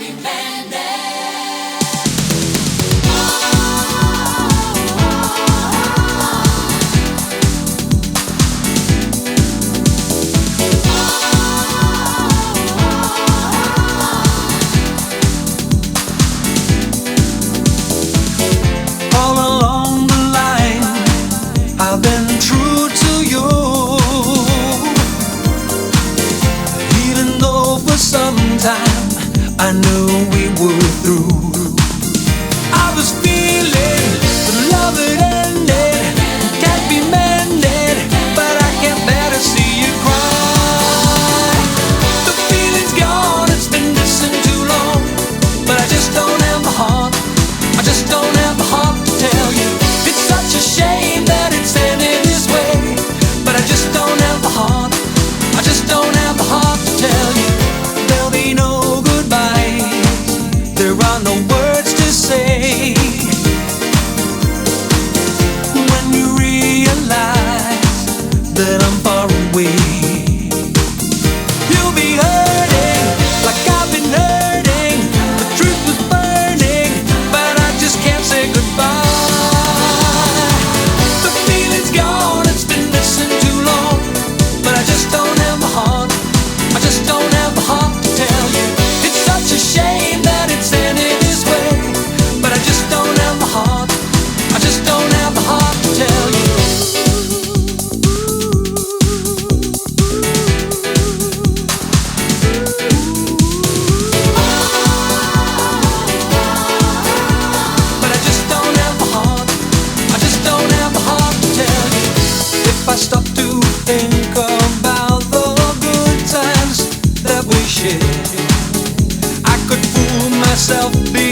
happy. I knew we were through. that I'm far away. yourself be